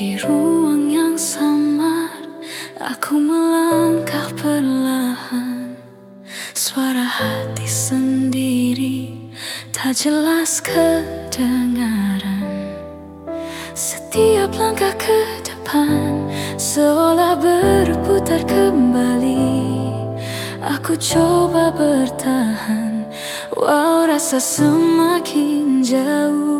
Di ruang yang samar Aku melangkah perlahan. Suara hati sendiri Tak jelas kedengaran. Setiap langkah ke depan Seolah berputar kembali. Aku coba bertahan Wow rasa semakin jauh.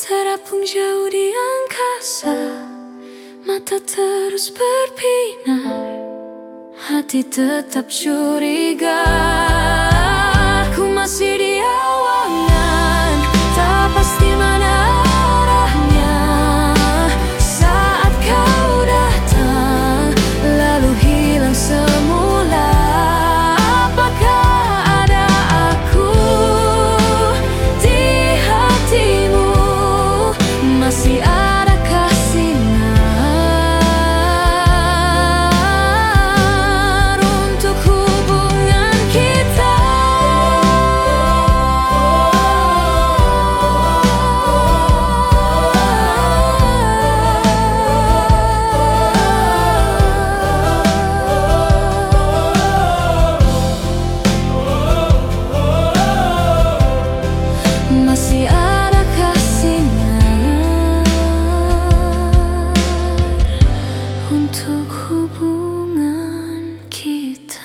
Terapung jauh di angkasa Mata terus berpinar, Hati tetap curiga. Aku masih 후붕한 기타.